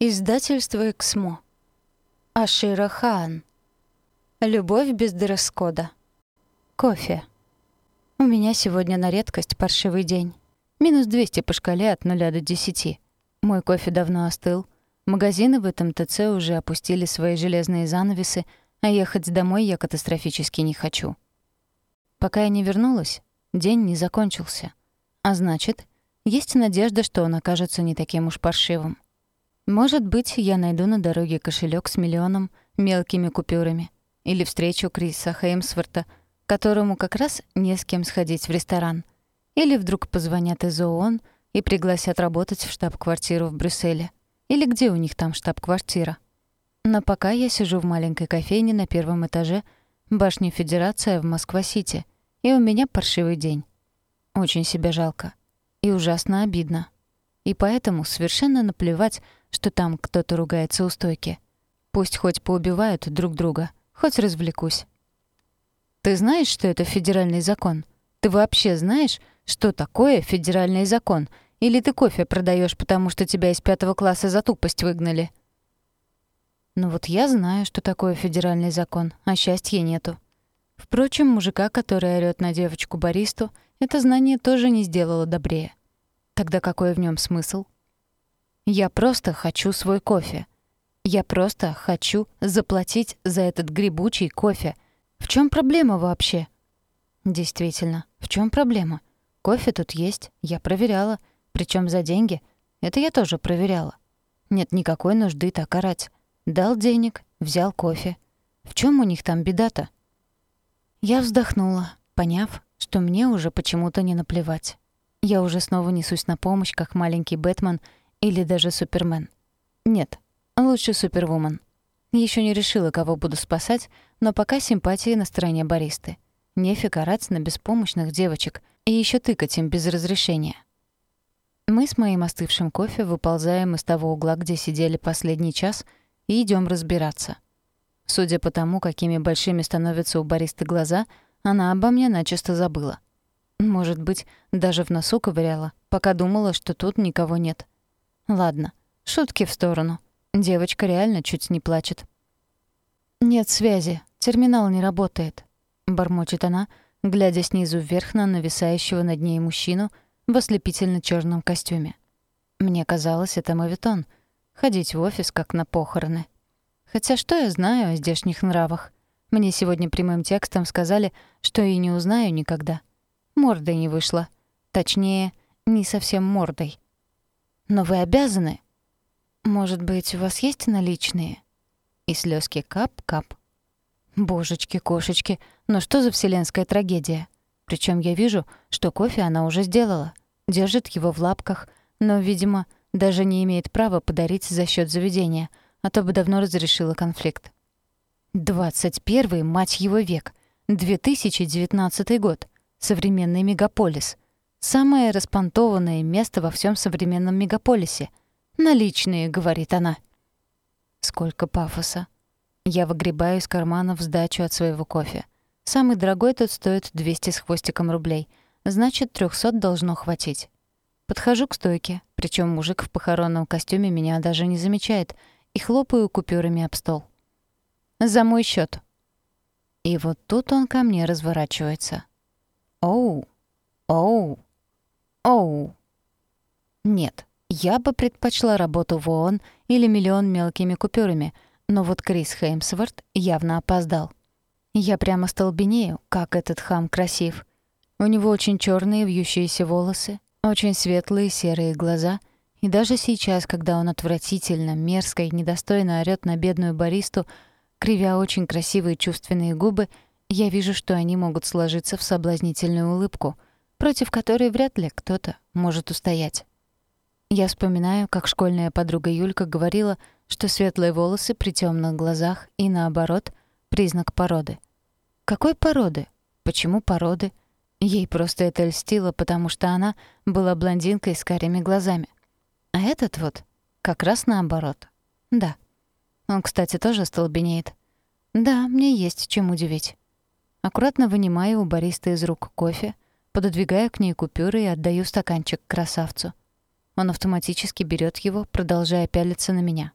Издательство «Эксмо». Ашира Хаан. Любовь без дресс-кода. Кофе. У меня сегодня на редкость паршивый день. Минус 200 по шкале от 0 до 10. Мой кофе давно остыл. Магазины в этом ТЦ уже опустили свои железные занавесы, а ехать домой я катастрофически не хочу. Пока я не вернулась, день не закончился. А значит, есть надежда, что он окажется не таким уж паршивым. Может быть, я найду на дороге кошелек с миллионом мелкими купюрами. Или встречу Криса Хеймсворта, которому как раз не с кем сходить в ресторан. Или вдруг позвонят из ООН и пригласят работать в штаб-квартиру в Брюсселе. Или где у них там штаб-квартира. Но пока я сижу в маленькой кофейне на первом этаже башни Федерация в Москва-Сити, и у меня паршивый день. Очень себя жалко. И ужасно обидно. И поэтому совершенно наплевать, что там кто-то ругается у стойки. Пусть хоть поубивают друг друга, хоть развлекусь. Ты знаешь, что это федеральный закон? Ты вообще знаешь, что такое федеральный закон? Или ты кофе продаешь, потому что тебя из пятого класса за тупость выгнали? Ну вот я знаю, что такое федеральный закон, а счастья нету. Впрочем, мужика, который орёт на девочку-баристу, это знание тоже не сделало добрее. Тогда какой в нем смысл? Я просто хочу свой кофе. Я просто хочу заплатить за этот грибучий кофе. В чем проблема вообще? Действительно, в чем проблема? Кофе тут есть, я проверяла, причем за деньги. Это я тоже проверяла. Нет никакой нужды так орать. Дал денег, взял кофе. В чем у них там беда-то? Я вздохнула, поняв, что мне уже почему-то не наплевать. Я уже снова несусь на помощь, как маленький Бэтмен — или даже Супермен. Нет, лучше Супервумен. Еще не решила, кого буду спасать, но пока симпатии на стороне баристы. Нефиг орать на беспомощных девочек и еще тыкать им без разрешения. Мы с моим остывшим кофе выползаем из того угла, где сидели последний час, и идем разбираться. Судя по тому, какими большими становятся у баристы глаза, она обо мне начисто забыла. Может быть, даже в носу ковыряла, пока думала, что тут никого нет. Ладно, шутки в сторону. Девочка реально чуть не плачет. «Нет связи, терминал не работает», — бормочет она, глядя снизу вверх на нависающего над ней мужчину в ослепительно черном костюме. Мне казалось, это мавитон — ходить в офис, как на похороны. Хотя что я знаю о здешних нравах? Мне сегодня прямым текстом сказали, что и не узнаю никогда. Мордой не вышла. Точнее, не совсем мордой. Но вы обязаны. Может быть, у вас есть наличные? И слезки кап-кап. Божечки-кошечки, но что за вселенская трагедия? Причем я вижу, что кофе она уже сделала. Держит его в лапках, но, видимо, даже не имеет права подарить за счет заведения, а то бы давно разрешила конфликт. 21 мать его век. 2019 год. Современный мегаполис — Самое распонтованное место во всем современном мегаполисе. Наличные, говорит она. Сколько пафоса. Я выгребаю из карманов сдачу от своего кофе. Самый дорогой тут стоит 200 с хвостиком рублей. Значит, 300 должно хватить. Подхожу к стойке, причем мужик в похоронном костюме меня даже не замечает, и хлопаю купюрами об стол. «За мой счет. И вот тут он ко мне разворачивается. «Оу! Оу!» Оу. Нет, я бы предпочла работу в ООН или миллион мелкими купюрами, но вот Крис Хеймсворт явно опоздал. Я прямо столбенею, как этот хам красив. У него очень черные вьющиеся волосы, очень светлые серые глаза, и даже сейчас, когда он отвратительно, мерзко и недостойно орёт на бедную баристу, кривя очень красивые чувственные губы, я вижу, что они могут сложиться в соблазнительную улыбку — против которой вряд ли кто-то может устоять. Я вспоминаю, как школьная подруга Юлька говорила, что светлые волосы при темных глазах и наоборот — признак породы. Какой породы? Почему породы? Ей просто это льстило, потому что она была блондинкой с карими глазами. А этот вот как раз наоборот. Да. Он, кстати, тоже столбенеет. Да, мне есть чем удивить. Аккуратно вынимаю у бариста из рук кофе — пододвигаю к ней купюры и отдаю стаканчик красавцу. он автоматически берет его, продолжая пялиться на меня.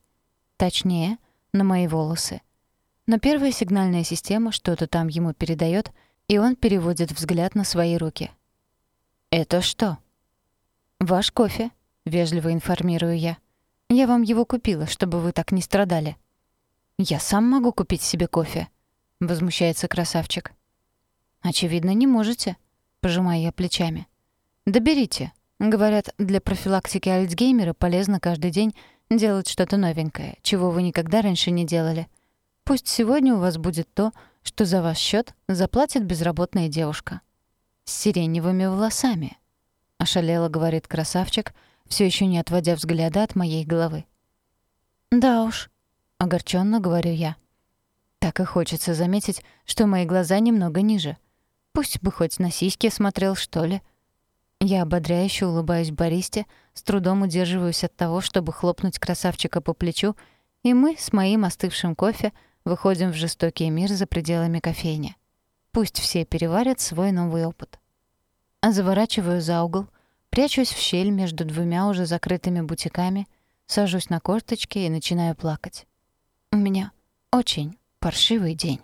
Точнее, на мои волосы. Но первая сигнальная система что-то там ему передает, и он переводит взгляд на свои руки. «Это что?» «Ваш кофе», — вежливо информирую я. «Я вам его купила, чтобы вы так не страдали». «Я сам могу купить себе кофе», — возмущается красавчик. «Очевидно, не можете», — пожимаю я плечами. «Да. Говорят, для профилактики Альцгеймера полезно каждый день делать что-то новенькое, чего вы никогда раньше не делали. Пусть сегодня у вас будет то, что за ваш счет заплатит безработная девушка. С сиреневыми волосами», — ошалело говорит красавчик, все еще не отводя взгляда от моей головы. «Да уж», — огорченно говорю я. Так и хочется заметить, что мои глаза немного ниже. Пусть бы хоть на сиськи смотрел, что ли. Я ободряюще улыбаюсь Бористе, с трудом удерживаюсь от того, чтобы хлопнуть красавчика по плечу, и мы с моим остывшим кофе выходим в жестокий мир за пределами кофейни. Пусть все переварят свой новый опыт. А заворачиваю за угол, прячусь в щель между двумя уже закрытыми бутиками, сажусь на корточки и начинаю плакать. У меня очень паршивый день.